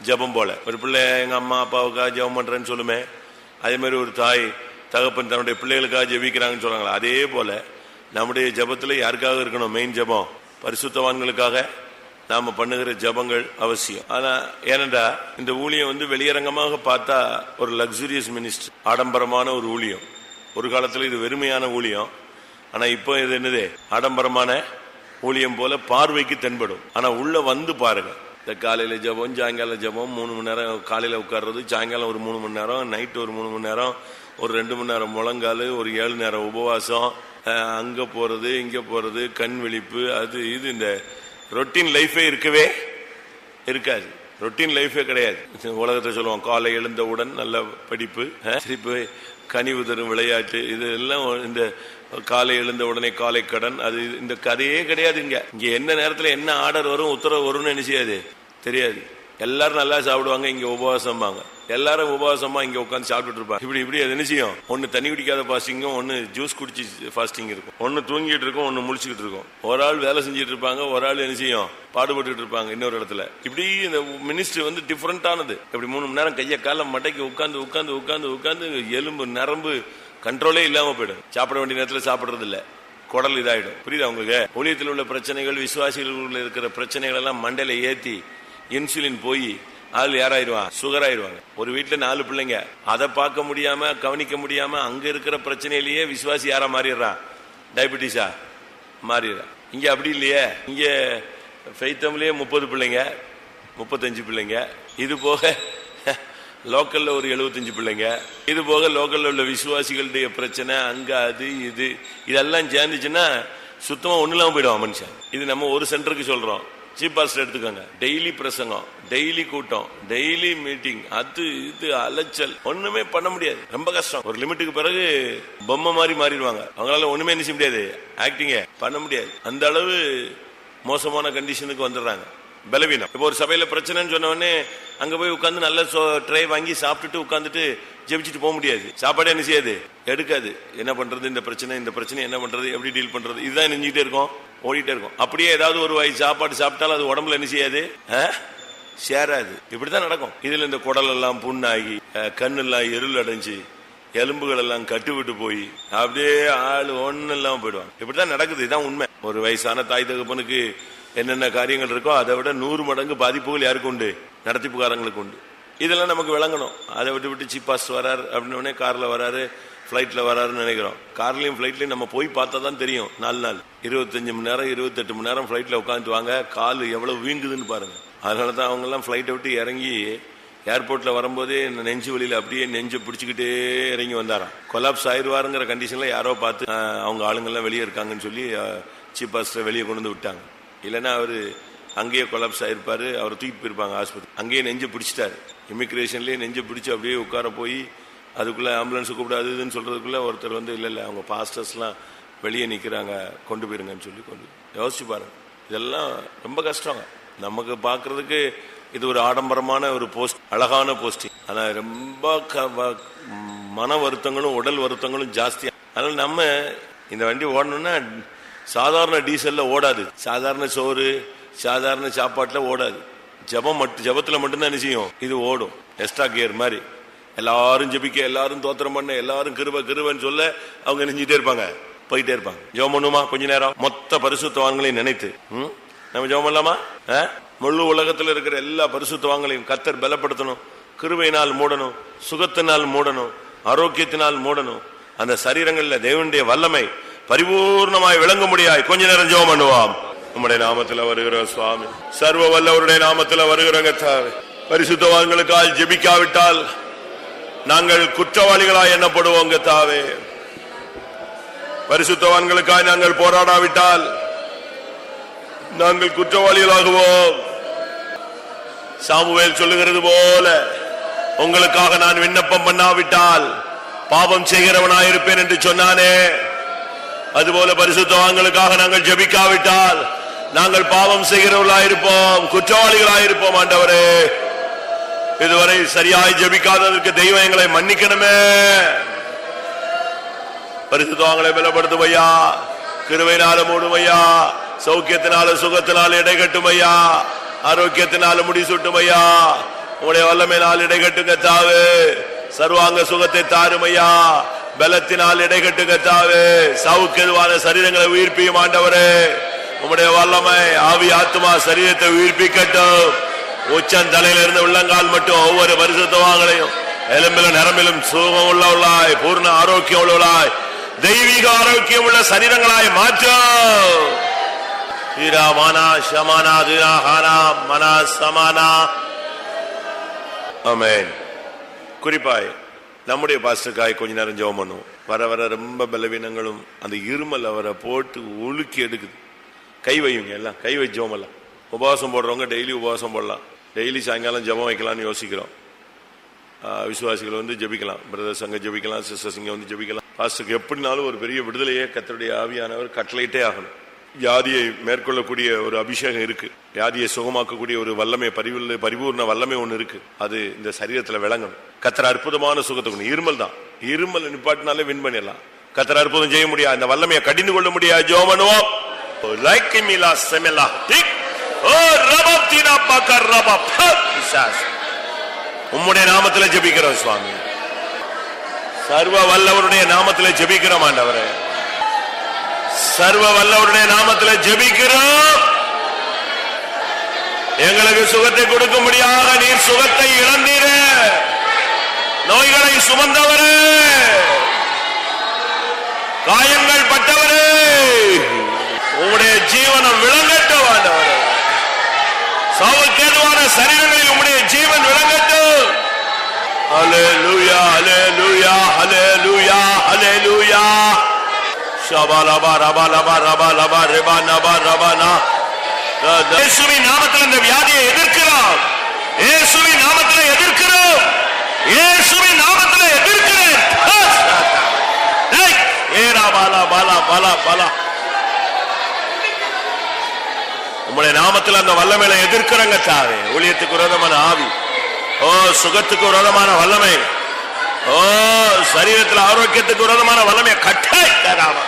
ஜெபம் போல. ஒரு பிள்ளை எங்க அம்மா அப்பாவுக்காக ஜெபம் பண்றேன்னு சொல்லுமே அதே மாதிரி ஒரு தாய் தகப்பன் தன்னுடைய பிள்ளைகளுக்காக ஜெபிக்கிறாங்கன்னு சொல்றாங்களா அதே போல நம்முடைய ஜெபத்துல யாருக்காக இருக்கணும்? மெயின் ஜெபம். பரிசுத்தவான்களுக்காக நாம பண்ணுகிற ஜெபங்கள் அவசியம். ஆனா ஏனண்டா இந்த ஊழியம் வந்து வெளியரங்கமாக பார்த்தா ஒரு லக்ஸுரியஸ் மினிஸ்டர் ஆடம்பரமான ஒரு ஊழியம். ஒரு காலத்துல இது வெறுமையான ஊழியம். ஆனா இப்போ இது என்னது? ஆடம்பரமான ஊழியம் போல பார்வைக்கு தென்படும். ஆனா உள்ள வந்து பாருங்க. இந்த காலையில ஜெபம் சாயங்கால ஜெபம் மூணு மணி நேரம் காலையில உட்கார்றது சாயங்காலம் ஒரு மூணு மணி நேரம் நைட்டு ஒரு மூணு மணி நேரம் ஒரு ரெண்டு மணி நேரம் முழங்கால் ஒரு ஏழு நேரம் உபவாசம் அங்கே போகிறது இங்கே போகிறது கண் விழிப்பு அது இது இந்த ரொட்டீன் லைஃபே இருக்கவே இருக்காது. ரொட்டீன் லைஃபே கிடையாது. உலகத்தை சொல்லுவோம் காலை எழுந்தவுடன் நல்ல படிப்பு சிரிப்பு கனிவு தரும் விளையாட்டு இது எல்லாம் இந்த காலை எழுந்த உடனே காலை கடன் அது இந்த கதையே கிடையாது இங்க. இங்க என்ன நேரத்துல என்ன ஆர்டர் வரும் உத்தரவு வரும்னு என்ன செய்யாது? தெரியாது. எல்லாரும் நல்லா சாப்பிடுவாங்க இங்க உபவாசம்பாங்க. எல்லாரும் உபவாசமா இங்க உட்காந்து சாப்பிட்டுட்டு இருப்பாங்க இப்படி இப்படி அது என்ன செய்யும்? ஒன்னு தண்ணி குடிக்காத ஃபாஸ்டிங்கும் ஒன்னு ஜூஸ் குடிச்சு பாஸ்டிங் இருக்கும். ஒன்னு தூங்கிட்டு இருக்கும் ஒன்னு முடிச்சுக்கிட்டு இருக்கும். ஒரு ஆள் வேலை செஞ்சுட்டு இருப்பாங்க ஒரு ஆள் என்ன செய்யும்? பாடுபட்டுட்டு இருப்பாங்க இன்னொரு இடத்துல. இப்படி இந்த மினிஸ்ட்ரி வந்து டிஃபரெண்டானது இப்படி மூணு மணி நேரம் கைய காலம் மட்டைக்கு உட்காந்து உட்காந்து உட்காந்து உட்காந்து எலும்பு நரம்பு கண்ட்ரோலே இல்லாம போயிடும். சாப்பிட வேண்டிய நேரத்துல சாப்பிடுறது இல்ல. குடல் இதாயிடும். புரியுதா உங்களுக்கு? ஊழியத்தில் உள்ள பிரச்சனைகள் விசுவாசிகளுக்குள்ள இருக்கிற பிரச்சனைகள் எல்லாம் மண்டையில ஏத்தி இன்சுலின் போய் ஆள் யாராயிருவான் சுகர் ஆயிருவாங்க ஒரு வீட்டுல நாலு பிள்ளைங்க. அதை பார்க்க முடியாம கவனிக்க முடியாம அங்க இருக்கிற பிரச்சனையிலேயே விசுவாசி யாரா மாறிடுறான் டயபிட்டிஸா? மாறிடுறான் இங்க அப்படி இல்லையே. இங்க ஃபெய்த்தம்லயே முப்பது பிள்ளைங்க முப்பத்தஞ்சு பிள்ளைங்க. இது போக லோக்கல்ல ஒரு எழுபத்தஞ்சு பிள்ளைங்க. இது போக லோக்கல்ல உள்ள விசுவாசிகளுடைய பிரச்சனை அங்க அது இது. இதெல்லாம் சேர்ந்துச்சுன்னா சுத்தமா ஒண்ணு இல்லாம போயிடுவான் மனுஷன். இது நம்ம ஒரு சென்டருக்கு சொல்றோம். சீப் பாஸ்டர் எடுத்துக்கோங்க. டெய்லி பிரசங்கம் டெய்லி கூட்டம் டெய்லி மீட்டிங் அது இது அலைச்சல். ஒண்ணுமே பண்ண முடியாது. ரொம்ப கஷ்டம். ஒரு லிமிட்டுக்கு பிறகு பொம்மை மாதிரி மாறிடுவாங்க. அவங்களால ஒண்ணுமே என்ன செய்ய முடியாது ஆக்டிங்க பண்ண முடியாது. அந்த அளவு மோசமான கண்டிஷனுக்கு வந்துடுறாங்க. பலவீனம். இப்போ ஒரு சபையில பிரச்சனைன்னு சொன்ன உடனே அங்க போய் உட்காந்து நல்ல ட்ரை வாங்கி சாப்பிட்டுட்டு உட்காந்துட்டு ஜெபிச்சுட்டு போக முடியாது. சாப்பாடே என்ன செய்யாது? எடுக்காது. என்ன பண்றது? இந்த பிரச்சனை இந்த பிரச்சனை என்ன பண்றது? எப்படி டீல் பண்றது? இதுதான் நெஞ்சுக்கிட்டே இருக்கும். ஓடிட்டே இருக்கும். அப்படியே ஏதாவது ஒரு வயசு சாப்பாடு சாப்பிட்டாலும் அது உடம்புல என்ன செய்யாது? ஆ? சேராது. இப்படிதான் நடக்கும். இதுல இந்த குடல் எல்லாம் புண்ணாகி கண்ணெல்லாம் எருள் அடைஞ்சு எலும்புகள் எல்லாம் கட்டுவிட்டு போய் அப்படியே ஆள் ஒண்ணு இல்லாம போயிடுவாங்க. இப்படிதான் நடக்குது. இதுதான் உண்மை. ஒரு வயசான தாய் தகப்பனுக்கு என்னென்ன காரியங்கள் இருக்கோ அதை விட நூறு மடங்கு பாதிப்புகள் யாருக்கு உண்டு? நடத்திப்புக்காரங்களுக்கு உண்டு. இதெல்லாம் நமக்கு விளங்கணும். அதை விட்டு விட்டு சிப்பாஸ் வரார் அப்படின்னு உடனே கார்ல வராரு. ஃப்ளைட்டில் வராருன்னு நினைக்கிறோம். கார்லயும் ஃபிளைட்லயும் நம்ம போய் பார்த்தா தான் தெரியும். நாலு நாள். இருபத்தஞ்சு மணி நேரம் இருபத்தெட்டு மணி நேரம் ஃபிளைட்ல உட்காந்துட்டு வாங்க. கால் எவ்வளவு வீங்குதுன்னு பாருங்க. அதனால தான் அவங்க எல்லாம் விட்டு இறங்கி ஏர்போர்ட்ல வரும்போதே நெஞ்சு வழியில அப்படியே நெஞ்சு பிடிச்சிக்கிட்டே இறங்கி வந்தாராம். கொலாப்ஸ் ஆயிடுவாருங்கிற கண்டிஷன்ல யாரோ பார்த்து அவங்க ஆளுங்கெல்லாம் வெளியே இருக்காங்கன்னு சொல்லி சீப் பாஸ்டர் வெளியே கொண்டு வந்து விட்டாங்க. இல்லைன்னா அவரு அங்கேயே கொலாப்ஸ் ஆயிருப்பாரு. அவர் தூக்கிட்டு போயிருப்பாங்க ஆஸ்பத்திரி. அங்கேயே நெஞ்சு பிடிச்சிட்டாரு. இமிகிரேஷன்லயே நெஞ்சு பிடிச்சு அப்படியே உட்கார போய் அதுக்குள்ளே ஆம்புலன்ஸ் கூப்பிடாது இதுன்னு சொல்கிறதுக்குள்ளே ஒருத்தர் வந்து இல்லை இல்லை அவங்க பாஸ்டர்ஸ்லாம் வெளியே நிற்கிறாங்க கொண்டு போயிருங்கன்னு சொல்லி கொண்டு யோசிச்சு பாருங்க. இதெல்லாம் ரொம்ப கஷ்டங்க. நமக்கு பார்க்குறதுக்கு இது ஒரு ஆடம்பரமான ஒரு போஸ்ட் அழகான போஸ்டிங் ஆனால் ரொம்ப க- மன வருத்தங்களும் உடல் வருத்தங்களும் ஜாஸ்தியாக அதனால் நம்ம இந்த வண்டி ஓடணும்னா சாதாரண டீசலில் ஓடாது. சாதாரண சோறு சாதாரண சாப்பாட்டில் ஓடாது. ஜபம் மட்டும் ஜபத்தில் மட்டும்தான் என்ன செய்யும்? இது ஓடும். எக்ஸ்ட்ரா கியர் மாதிரி. எல்லாரும் ஜெபிக்க எல்லாரும் தோத்திரம் பண்ண எல்லாரும் கிருப கிருபன்னு சொல்ல அவங்க நெஞ்சிட்டே இருப்பாங்க. போயிட்டே இருப்பாங்க. ஜோம் பண்ணுமா? கொஞ்ச நேரம். மொத்த பரிசுத்தவான்களையும் நினைத்து. ம்? நம்ம ஜெபம் பண்ணலாமா? ஆ? முழு உலகத்துல இருக்கிற எல்லா பரிசுத்தவான்களையும் கத்தர் பலப்படுத்தணும். கிருவையினால் மூடணும் சுகத்தினால் மூடணும் ஆரோக்கியத்தினால் மூடணும். அந்த சரீரங்கள்ல தேவனுடைய வல்லமை பரிபூர்ணமாய் விளங்க முடியாய் கொஞ்ச நேரம் ஜோம் பண்ணுவாம். நம்முடைய நாமத்துல வருகிற சுவாமி. சர்வ வல்லவருடைய நாமத்துல வருகிறங்க பரிசுத்தவான்களுக்கால் ஜெபிக்காவிட்டால் நாங்கள் குற்றவாளிகளாய் எண்ணப்படுவோங்க தாவே பரிசுத்தவான்களுக்காய் நாங்கள் போராடாவிட்டால் நாங்கள் குற்றவாளிகளாகுவோம். சாமுவேல் சொல்லுகிறது போல உங்களுக்காக நான் விண்ணப்பம் பண்ணாவிட்டால் பாவம் செய்கிறவனாயிருப்பேன் என்று சொன்னானே. அதுபோல பரிசுத்தவான்களுக்காக நாங்கள் ஜெபிக்காவிட்டால் நாங்கள் பாவம் செய்கிறவர்களாயிருப்போம் குற்றவாளிகளாயிருப்போம் ஆண்டவரே. இதுவரை சரியாய் ஜபிக்காததற்கு தெய்வம் எங்களை மன்னிக்கணுமே. பரிசுத்தவங்களை பலப்படுத்துவையா கிருவையினால மூடுமையா? ஐயா சௌக்கியத்தினால சுகத்தினால இடை கட்டும் ஐயா ஆரோக்கியத்தினால முடி ஐயா உங்களுடைய வல்லமையினால் இடை கட்டுங்க தாவு. சர்வாங்க சுகத்தை தாருமையா? ஐயா பலத்தினால் இடை கட்டுங்க தாவு. சவுக்கெதுவான சரீரங்களை உயிர்ப்பியும் ஆண்டவரே. உங்களுடைய வல்லமை ஆவி ஆத்மா சரீரத்தை உயிர்ப்பிக்கட்டும். உச்சன் தலையில இருந்து உள்ளங்கால் மட்டும் ஒவ்வொரு பரிசுத்தவாங்களையும் எலும்பிலும் நரம்பிலும் சுகம் உள்ளவளாய் பூர்ண ஆரோக்கியம் உள்ளவளாய் தெய்வீக ஆரோக்கியம் உள்ள சரீரங்களாய் மாற்றும் மானா ஷமானா மனா சமானா. ஆமென். குறிப்பாய் நம்முடைய பாஸ்டருக்காய் கொஞ்ச நேரம் ஜெபம் பண்ணுவோம். வர வர ரொம்ப பலவீனங்களும் அந்த இருமல் அவரை போட்டு உலுக்கி எடுக்குது. கை வையுங்க எல்லாம் கை வச்சு ஜெபம் உபவாசம் போடுறவங்க டெய்லி உபவாசம் போடலாம். டெய்லி சாயங்காலம் ஜபம் வைக்கலாம்னு யோசிக்கிறோம். விசுவாசிகள் வந்து ஜெபிக்கலாம். பிரதர்ஸ் அங்கே ஜெபிக்கலாம் சிஸ்டர்ஸ் இங்கே வந்து ஜெபிக்கலாம். பாஸ்டருக்கு எப்படினாலும் ஒரு பெரிய விடுதலையே கத்தருடைய ஆவியானவர் கட்டளையிட்டே ஆகணும். வியாதியை மேற்கொள்ளக்கூடிய ஒரு அபிஷேகம் இருக்கு. வியாதியை சுகமாக்கக்கூடிய ஒரு வல்லமை பரிவுள்ள பரிபூர்ண வல்லமை ஒன்று இருக்கு. அது இந்த சரீரத்தில் விளங்கணும். கத்திர அற்புதமான சுகத்துக்கு இருமல் தான். இருமல் நிப்பாட்டினாலே வின் பண்ணிடலாம். கத்திர அற்புதம் செய்ய முடியாது இந்த வல்லமையை கடிந்து கொள்ள முடியாது ஜோமனுவோம் பண்ணுவோம். லைக் மிலா செமெலா டிக் உம்முடைய நாமத்துல ஜபிக்கிறோம் சுவாமி. சர்வ வல்லவருடைய நாமத்துல ஜபிக்கிறோம் ஆண்டவரே. சர்வ வல்லவருடைய நாமத்துல ஜபிக்கிறோம். எங்களுக்கு சுகத்தை கொடுக்க முடியாத நீர் சுகத்தை இழந்தீரே. நோய்களை சுமந்தவரே. காயங்கள் பட்டவரே. உங்களுடைய ஜீவனம் விளங்கட்டும் ஆண்டவர். சாவுக்கேதுவான சரீரங்களில் உம்முடைய ஜீவன் விளங்கட்டும். ஹalleluya ஹalleluya ஹalleluya ஹalleluya. ஷபலபா ரபலபா ரபலபா ரிபனபா ரபனா இயேசுவின் நாமத்தில் இந்த வியாதியை எதிர்க்கிறோம். இயேசுவின் நாமத்தில் எதிர்க்கிறோம். இயேசுவின் நாமத்தில் எதிர்க்கிறேன். ஏரா பாலா பாலா பாலா பாலா உங்களுடைய நாமத்தில் அந்த வல்லமையில எதிர்க்கிறங்க தாவே. ஊழியத்துக்கு விரோதமான ஆவி. ஓ சுகத்துக்கு விரோதமான வல்லமை. ஓ சரீரத்தில் ஆரோக்கியத்துக்கு விரோதமான வல்லமை. கட்டாய் தராமா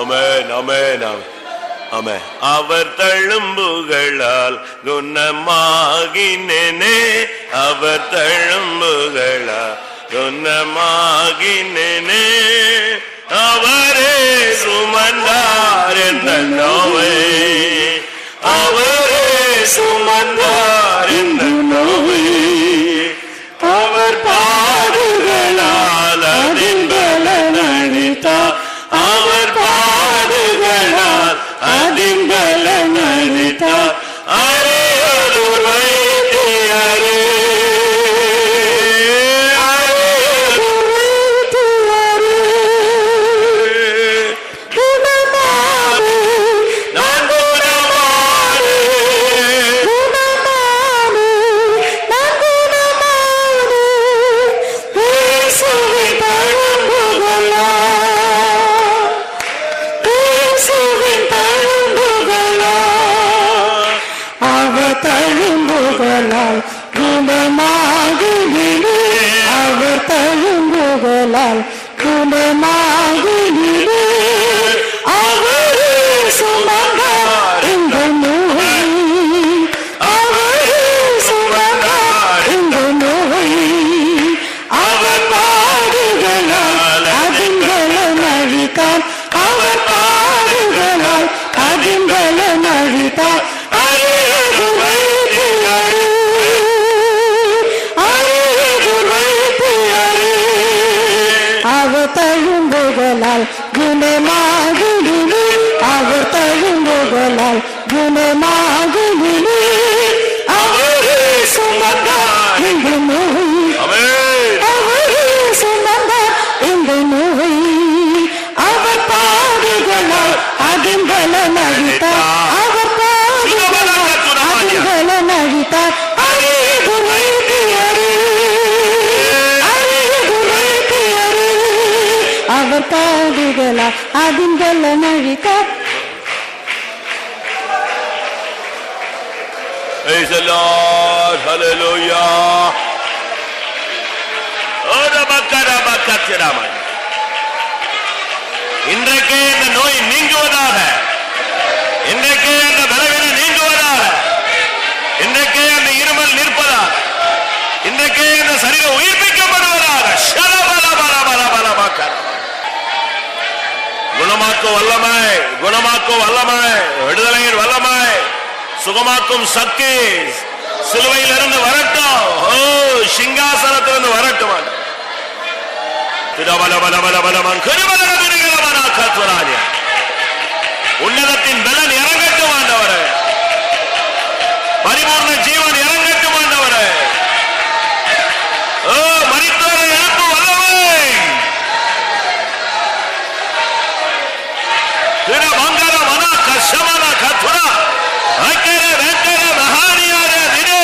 அமேன் அமேன் ஆமே அவர் தழும்புகளால் குணமாகினேனே. அவர் தழும்புகளால் குணமாகினேனே. அவரே சுமந்தார் என்ற நோவை. அவரே சுமந்தார் என்ற நோவை. அவர் பாடுகளால் அதின்பல அடிம்பலம் அழித்தார்
அடிம்பலம் அழித்தார் அவர் இந்த நோய்
நீங்குவதாக. இன்றைக்கே அந்த பலவீனம் நீங்குவதாக. இன்றைக்கே அந்த இருமல் நிற்பதாக. இன்றைக்கே அந்த சரீரம் உயிர்ப்பிக்கப்படுவதாக. குணமாக்கும் வல்லமை குணமாக்கும் வல்லமை விடுதலையின் வல்லமை சுகமாக்கும் சக்தி சிலுவையிலிருந்து வரட்டும். ஓ சிங்காசனத்திலிருந்து வரட்டும் ஆண்டவரே. திரபலபலபலபலமன் கருபலன திரிகலமனா கத்வராஜ. உன்னதத்தின் பலன் இறங்கட்டும் ஆண்டவரே. பரிபூர்ண ஜீவன் இறங்கட்டும் ஆண்டவரே. ஓ மரித்தோரை எழுப்பும் வல்லமை திரு மங்கள மன கஷமன கத்துர அக்கர வெக்கர மகானியார திரு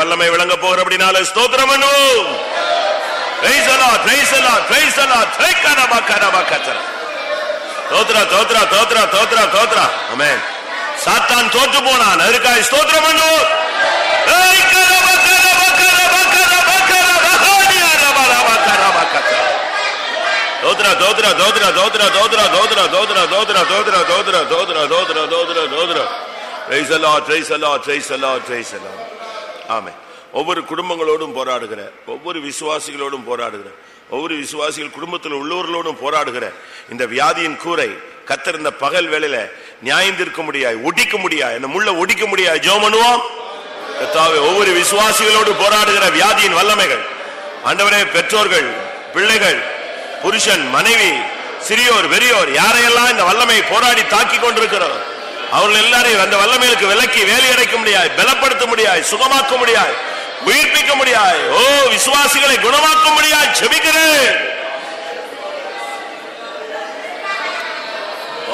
வல்லமை விளங்க போகிறபடினால ஸ்தோத்திரம் பண்ணுவோம். Praise the Lord, praise the Lord, praise the Lord. Trekkaraba karaba katsara. தோத்ரா தோத்ரா தோத்ரா தோத்ரா தோத்ரா ஆமென் சாத்தான் தோற்று போனான் அதற்காக ஸ்தோத்திரம் பண்ணுவோம் ஏய் கரப கரப கரப கரப கரப ஹானியா ரப ரப தோத்ரா தோத்ரா தோத்ரா தோத்ரா தோத்ரா தோத்ரா தோத்ரா தோத்ரா தோத்ரா தோத்ரா தோத்ரா தோத்ரா தோத்ரா தோத்ரா praise the Lord praise the Lord praise the Lord ஒவ்வொரு குடும்பங்களோடும் போராடுகிற ஒவ்வொரு விசுவாசிகளோடும் போராடுகிற ஒவ்வொரு விசுவாசிகள் குடும்பத்தில் உள்ளவர்களோடும் போராடுகிற இந்த வியாதியின் கூரை கத்தர் இந்த பகல் நியாயம் தீர்க்க முடியாது ஒடிக்க முடியாது இந்த முள்ள ஒடிக்க முடியாது ஜோமனுவோம் பண்ணுவோம்? ஒவ்வொரு விசுவாசிகளோடு போராடுகிற வியாதியின் வல்லமைகள். ஆண்டவரே பெற்றோர்கள் பிள்ளைகள் புருஷன் மனைவி சிறியோர் பெரியோர் யாரையெல்லாம் இந்த வல்லமையை போராடி தாக்கி கொண்டிருக்கிறோம் அவர்கள் எல்லாரையும் அந்த வல்லமைகளுக்கு விலக்கி வேலையடைக்க முடியாது பலப்படுத்த முடியாது சுகமாக்க முடியாது உயிர்ப்பிக்க முடியாது ஓ விசுவாசிகளை குணமாக்க முடியாது செபிக்கிறேன்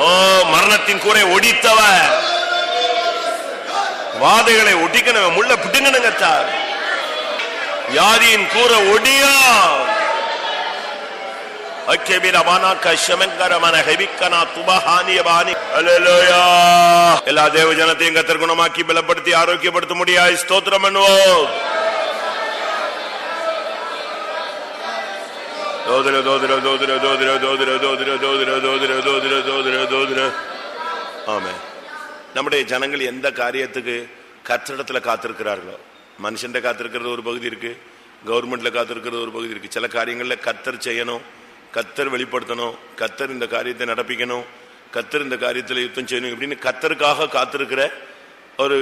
ஓ மரணத்தின் கூரை ஒடித்தவர். வாதைகளை ஒட்டிக்கணும் முள்ள பிடுங்கணுங்க சார். வியாதியின் கூரை ஒடியா எல்லா தேவ ஜனத்தையும் கத்தர் குணமாக்கி பலப்படுத்தி ஆரோக்கியப்படுத்த முடியாது ஸ்தோத்திரம் பண்ணுவோம். தோதிர தோதிர தோதிர தோதிர தோதிர தோதிர தோதிர தோதிர தோதிர தோதிர தோதிர ஆமே நம்முடைய ஜனங்கள் எந்த காரியத்துக்கு கத்திடத்தில் காத்திருக்கிறார்களோ மனுஷன் காத்திருக்கிறது ஒரு பகுதி இருக்கு கவர்மெண்ட்ல காத்திருக்கிறது ஒரு பகுதி இருக்கு. சில காரியங்களில் கத்தர் செய்யணும் கத்தர் வெளிப்படுத்தணும் கத்தர் இந்த காரியத்தை நடப்பிக்கணும் கத்தர் இந்த காரியத்தில் யுத்தம் செய்யணும் இப்படின்னு கத்தருக்காக காத்திருக்கிற ஒரு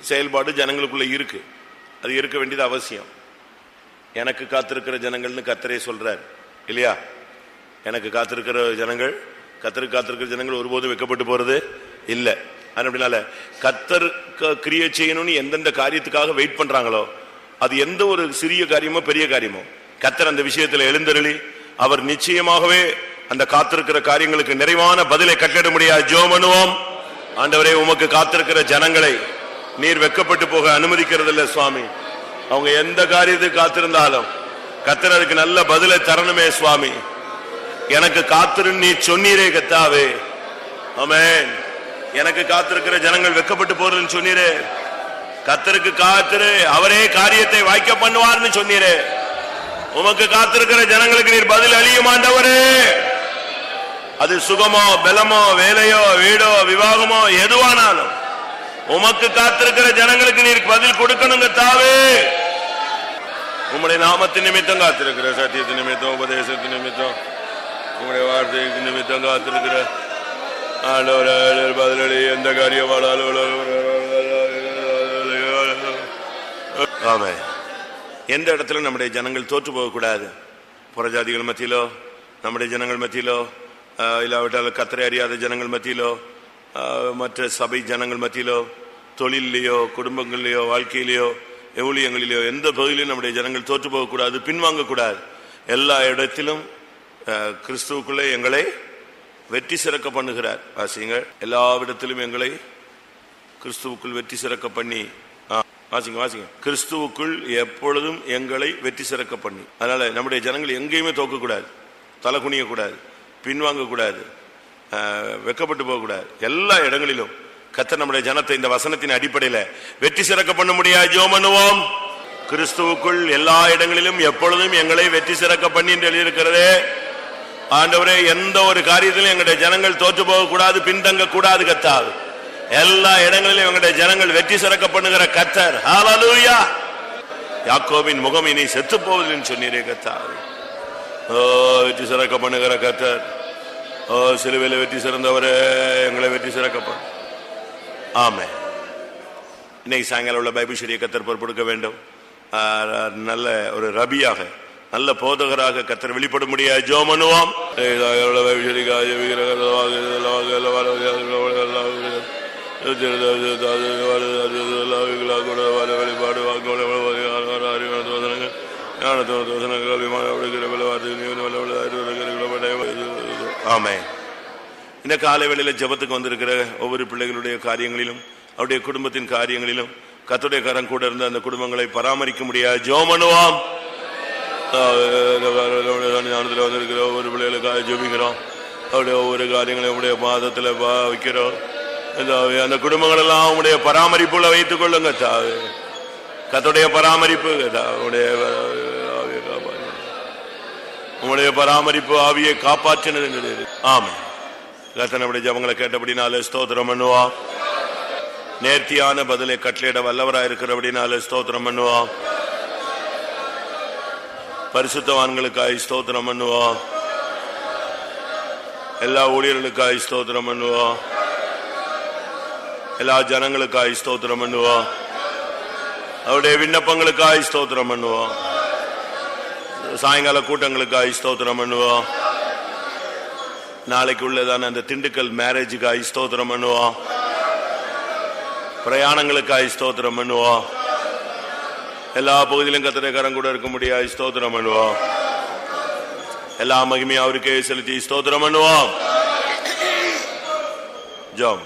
செயல்பாடு ஜனங்களுக்குள்ள இருக்கு. அது இருக்க வேண்டியது அவசியம். எனக்கு காத்திருக்கிற ஜனங்கள்னு கத்தரே சொல்றார். இல்லையா? எனக்கு காத்திருக்கிற ஜனங்கள் கத்தருக்கு காத்திருக்கிற ஜனங்கள் ஒருபோதும் வைக்கப்பட்டு போறது இல்லை. அப்படின்னால கத்தர் கிரியை செய்யணும்னு எந்தெந்த காரியத்துக்காக வெயிட் பண்றாங்களோ அது எந்த ஒரு சிறிய காரியமோ பெரிய காரியமோ கத்தர் அந்த விஷயத்துல எழுந்தருளி அவர் நிச்சயமாகவே அந்த காத்திருக்கிற காரியங்களுக்கு நிறைவான பதிலை கட்டிட முடியாது ஜோ பண்ணுவோம். ஆண்டவரே உமக்கு காத்திருக்கிற ஜனங்களை நீர் வெக்கப்பட்டு போக அனுமதிக்கிறது இல்லை சுவாமி. அவங்க எந்த காரியத்தை காத்திருந்தாலும் கத்தர் அதுக்கு நல்ல பதிலை தரணுமே சுவாமி. எனக்கு காத்திரு நீ சொன்னீரே கத்தாவே. ஆமேன். எனக்கு காத்திருக்கிற ஜனங்கள் வெக்கப்பட்டு போறதுன்னு சொன்னீரே. கத்தருக்கு காத்திரு அவரே காரியத்தை வாய்க்க பண்ணுவார்னு சொன்னீரே. உமக்கு காத்திருக்கிற ஜனங்களுக்கு நீர் பதில் அழியுமாண்டவரே அது சுகமோ பலமோ வேலையோ வீடோ விவாகமோ எதுவானாலும் உமக்கு காத்திருக்கிற ஜனங்களுக்கு பதில் கொடுக்கணுங்க தாவே. உம்முடைய நாமத்தின் நிமித்தம் காத்திருக்கிற சத்தியத்தின் நிமித்தம் உபதேசத்தின் நிமித்தம் உங்களுடைய வார்த்தைக்கு நிமித்தம் காத்திருக்கிற. ஆண்டவரே, பதிலளி எந்த காரியம் ஆமே எந்த இடத்துல நம்முடைய ஜனங்கள் தோற்று போகக்கூடாது. புறஜாதிகள் மத்தியிலோ நம்முடைய ஜனங்கள் மத்தியிலோ இல்லாவிட்டால் கத்திரை அறியாத ஜனங்கள் மத்தியிலோ மற்ற சபை ஜனங்கள் மத்தியிலோ தொழிலையோ குடும்பங்களிலேயோ வாழ்க்கையிலேயோ எவ்வளியங்களிலேயோ எந்த பகுதியிலும் நம்முடைய ஜனங்கள் தோற்று போகக்கூடாது பின்வாங்கக்கூடாது. எல்லா இடத்திலும் கிறிஸ்துவுக்குள்ளே எங்களை வெற்றி சிறக்க பண்ணுகிறார். வாசிங்கள் எல்லா இடத்திலும் எங்களை கிறிஸ்துவுக்குள் வெற்றி சிறக்க பண்ணி ஆ, வாசிங்க வாசிங்க. கிறிஸ்துவுக்குள் எப்பொழுதும் எங்களை வெற்றி சிறக்க பண்ணி. அதனால நம்முடைய ஜனங்கள் எங்கேயுமே தோக்கக்கூடாது. தலை குனியக்கூடாது. பின்வாங்கக்கூடாது. வெக்கப்பட்டு போகக்கூடாது. எல்லா இடங்களிலும். கத்தர் நம்முடைய ஜனத்தை இந்த வசனத்தின் அடிப்படையில வெற்றி சிறக்க பண்ண முடியாது. ஜோ பண்ணுவோம். கிறிஸ்துவுக்குள் எல்லா இடங்களிலும் எப்பொழுதும் எங்களை வெற்றி சிறக்க பண்ணி என்று எழுதியிருக்கிறதே. ஆண்டவரே எந்த ஒரு காரியத்திலும் எங்களுடைய ஜனங்கள் தோற்று போக கூடாது பின்தங்க கூடாது கத்தாது எல்லா இடங்களிலும் எங்களுடைய ஜனங்கள் வெற்றி சிறக்க பண்ணுகிற கத்தர். ஹalleluya யாக்கோவின் முகம் இனி செத்து போவதில்லைன்னு சொன்னீரே கத்தாது ஓ வெற்றி சிறக்க பண்ணுகிற கத்தர். ஓ சிலுவையில் வெற்றி சிறந்தவரே எங்களை வெற்றி சிறக்கப்படும் ஆமே இன்னைக்கு சாயங்காலம் உள்ள பைபிள் ஸ்டடியை கத்தர் பொறுப்பெடுக்க வேண்டும். நல்ல ஒரு ரபியாக நல்ல போதகராக கத்தர் வெளிப்பட முடியாது ஜோ பண்ணுவோம். ஆமே இந்த காலைவேளையில் ஜபத்துக்கு வந்திருக்கிற ஒவ்வொரு பிள்ளைகளுடைய காரியங்களிலும் அவருடைய குடும்பத்தின் காரியங்களிலும் கத்துடைய கரம் கூட இருந்து அந்த குடும்பங்களை பராமரிக்க முடியாது. ஜோமனுவாம் ஞானத்தில் வந்திருக்கிற ஒவ்வொரு பிள்ளைகளுக்காக ஜெபிக்கிறோம். அவருடைய ஒவ்வொரு காரியங்களையும் உடைய பாதத்தில் வைக்கிறோம். அந்த குடும்பங்கள் எல்லாம் உடைய பராமரிப்புல வைத்துக் கொள்ளுங்க தாவே. கத்துடைய பராமரிப்பு உடைய உங்களுடைய பராமரிப்பு ஆவியை காப்பாற்றினது ஆமே கத்தனுடைய ஜபங்களை கேட்டபடினாலே ஸ்தோத்திரம் பண்ணுவா நேர்த்தியான பதிலை கட்டளையிட வல்லவராக இருக்கிறபடினால ஸ்தோத்திரம் பண்ணுவா பரிசுத்தவான்களுக்காய் ஸ்தோத்திரம் பண்ணுவா எல்லா ஊழியர்களுக்காய் ஸ்தோத்திரம் பண்ணுவா எல்லா ஜனங்களுக்காய் ஸ்தோத்திரம் பண்ணுவா அவருடைய விண்ணப்பங்களுக்காய் ஸ்தோத்திரம் பண்ணுவோம். சாயங்கால கூட்டங்களுக்காய் ஸ்தோத்திரம் பண்ணுவோம். நாளைக்கு உள்ளதான அந்த திண்டுக்கல் மேரேஜுக்காய் ஸ்தோத்திரம் பண்ணுவோம். பிரயாணங்களுக்காய் ஸ்தோத்திரம் பண்ணுவோம். எல்லா பகுதியிலும் கத்திரக்காரன் கூட இருக்க முடியாது ஸ்தோத்திரம் பண்ணுவோம். எல்லா மகிமையும் அவருக்கே செலுத்தி ஸ்தோத்திரம் பண்ணுவோம். ஜோம்.